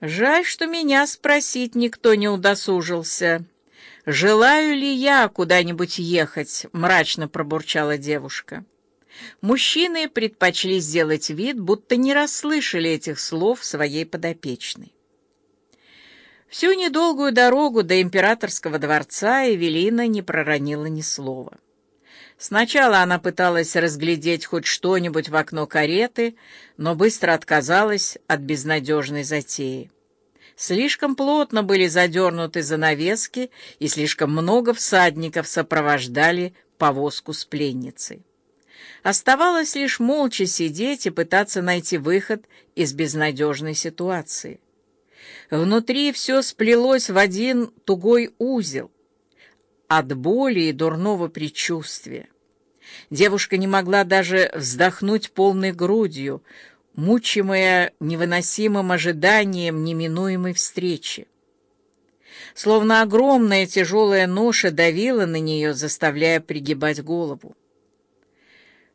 Жаль, что меня спросить никто не удосужился. Желаю ли я куда-нибудь ехать, мрачно пробурчала девушка. Мужчины предпочли сделать вид, будто не расслышали этих слов своей подопечной. Всю недолгую дорогу до императорского дворца Эвелина не проронила ни слова. Сначала она пыталась разглядеть хоть что-нибудь в окно кареты, но быстро отказалась от безнадежной затеи. Слишком плотно были задернуты занавески, и слишком много всадников сопровождали повозку с пленницей. Оставалось лишь молча сидеть и пытаться найти выход из безнадежной ситуации. Внутри все сплелось в один тугой узел от боли и дурного предчувствия. Девушка не могла даже вздохнуть полной грудью, мучимая невыносимым ожиданием неминуемой встречи. Словно огромная тяжелая ноша давила на нее, заставляя пригибать голову.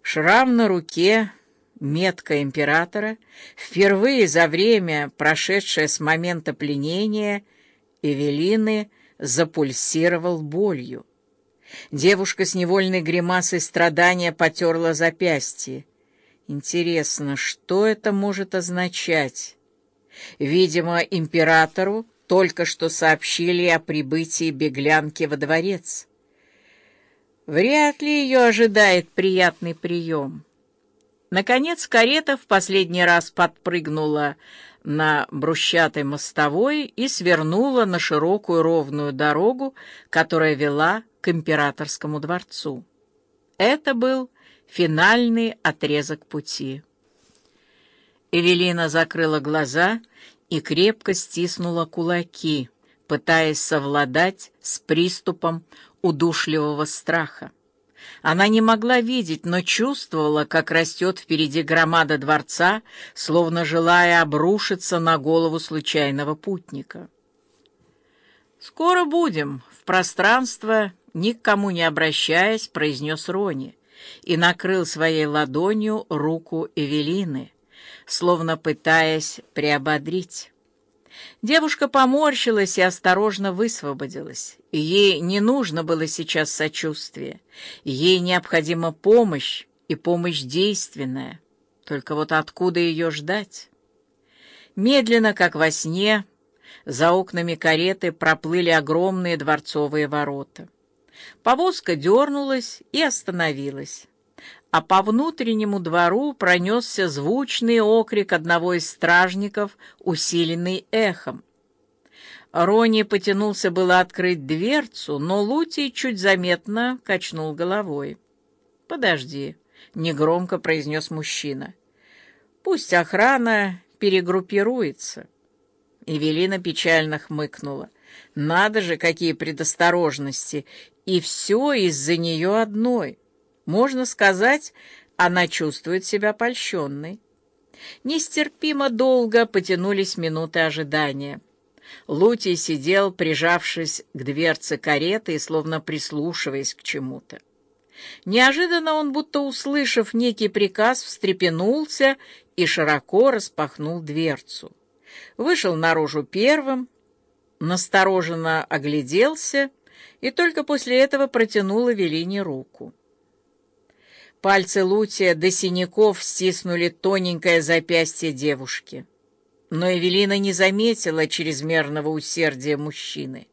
Шрам на руке, метка императора, впервые за время, прошедшее с момента пленения, Эвелины запульсировал болью. Девушка с невольной гримасой страдания потерла запястье. Интересно, что это может означать? Видимо, императору только что сообщили о прибытии беглянки во дворец. Вряд ли ее ожидает приятный прием. Наконец карета в последний раз подпрыгнула на брусчатой мостовой и свернула на широкую ровную дорогу, которая вела к императорскому дворцу. Это был финальный отрезок пути. Эвелина закрыла глаза и крепко стиснула кулаки, пытаясь совладать с приступом удушливого страха. Она не могла видеть, но чувствовала, как растет впереди громада дворца, словно желая обрушиться на голову случайного путника. «Скоро будем», — в пространство, ни к кому не обращаясь, произнес Рони и накрыл своей ладонью руку Эвелины, словно пытаясь приободрить. Девушка поморщилась и осторожно высвободилась. Ей не нужно было сейчас сочувствие. Ей необходима помощь, и помощь действенная. Только вот откуда ее ждать? Медленно, как во сне, за окнами кареты проплыли огромные дворцовые ворота. Повозка дернулась и остановилась а по внутреннему двору пронесся звучный окрик одного из стражников, усиленный эхом. Рони потянулся было открыть дверцу, но Лутий чуть заметно качнул головой. «Подожди», — негромко произнес мужчина. «Пусть охрана перегруппируется». Эвелина печально хмыкнула. «Надо же, какие предосторожности! И все из-за нее одной». Можно сказать, она чувствует себя польщенной. Нестерпимо долго потянулись минуты ожидания. Лутий сидел, прижавшись к дверце кареты и словно прислушиваясь к чему-то. Неожиданно он, будто услышав некий приказ, встрепенулся и широко распахнул дверцу. Вышел наружу первым, настороженно огляделся и только после этого протянул Эвелине руку. Пальцы Лутия до синяков стиснули тоненькое запястье девушки. Но Эвелина не заметила чрезмерного усердия мужчины.